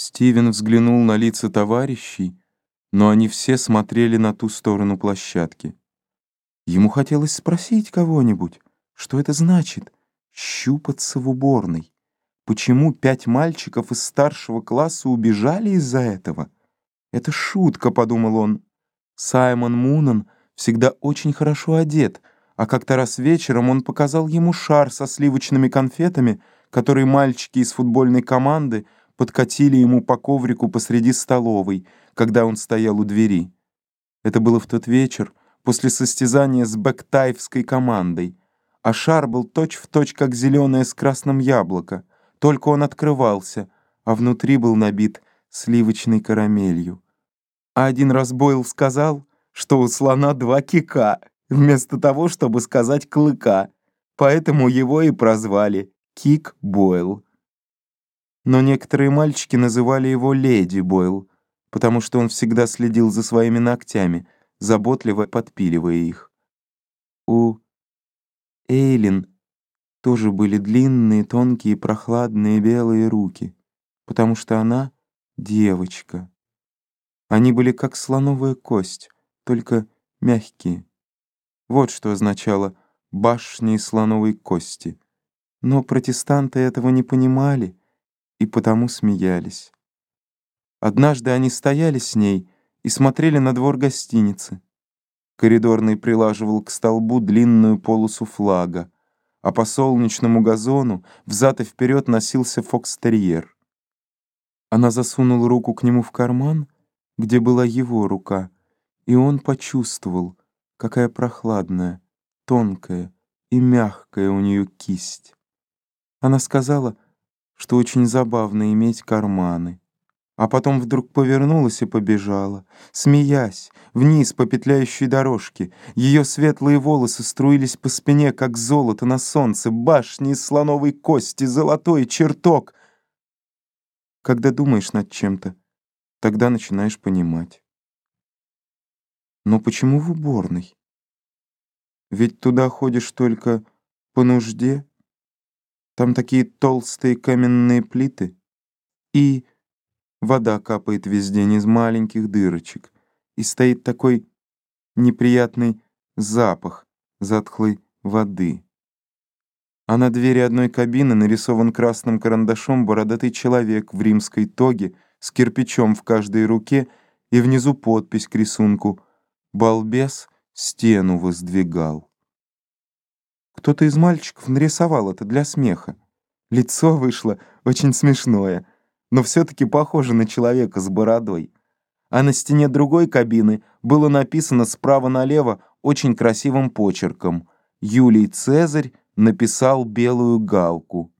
Стивен взглянул на лица товарищей, но они все смотрели на ту сторону площадки. Ему хотелось спросить кого-нибудь, что это значит — щупаться в уборной. Почему пять мальчиков из старшего класса убежали из-за этого? Это шутка, — подумал он. Саймон Мунан всегда очень хорошо одет, а как-то раз вечером он показал ему шар со сливочными конфетами, который мальчики из футбольной команды — подкатили ему по коврику посреди столовой, когда он стоял у двери. Это было в тот вечер, после состязания с бэктайвской командой, а шар был точь-в-точь, точь, как зеленое с красным яблоко, только он открывался, а внутри был набит сливочной карамелью. А один раз Бойл сказал, что у слона два кика, вместо того, чтобы сказать клыка, поэтому его и прозвали Кик Бойл но некоторые мальчики называли его Леди Бойл, потому что он всегда следил за своими ногтями, заботливо подпиливая их. У Эйлин тоже были длинные, тонкие, прохладные белые руки, потому что она девочка. Они были как слоновая кость, только мягкие. Вот что означало «башни слоновой кости». Но протестанты этого не понимали, и потому смеялись. Однажды они стояли с ней и смотрели на двор гостиницы. Коридорный прилаживал к столбу длинную полосу флага, а по солнечному газону взад и вперед носился фокстерьер. Она засунула руку к нему в карман, где была его рука, и он почувствовал, какая прохладная, тонкая и мягкая у нее кисть. Она сказала — что очень забавно иметь карманы. А потом вдруг повернулась и побежала, смеясь, вниз по петляющей дорожке. Ее светлые волосы струились по спине, как золото на солнце, башни из слоновой кости, золотой чертог. Когда думаешь над чем-то, тогда начинаешь понимать. Но почему в уборной? Ведь туда ходишь только по нужде, там такие толстые каменные плиты. И вода капает везде не из маленьких дырочек. И стоит такой неприятный запах затхлой воды. А на двери одной кабины нарисован красным карандашом бородатый человек в римской тоге с кирпичом в каждой руке и внизу подпись к рисунку «Балбес стену воздвигал». Кто-то из мальчиков нарисовал это для смеха. Лицо вышло очень смешное, но все-таки похоже на человека с бородой. А на стене другой кабины было написано справа налево очень красивым почерком «Юлий Цезарь написал белую галку».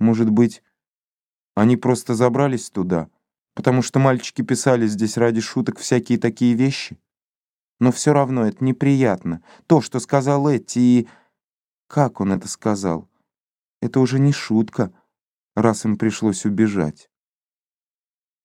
Может быть, они просто забрались туда, потому что мальчики писали здесь ради шуток всякие такие вещи? Но все равно это неприятно. То, что сказал Эти, и... Как он это сказал? Это уже не шутка, раз им пришлось убежать.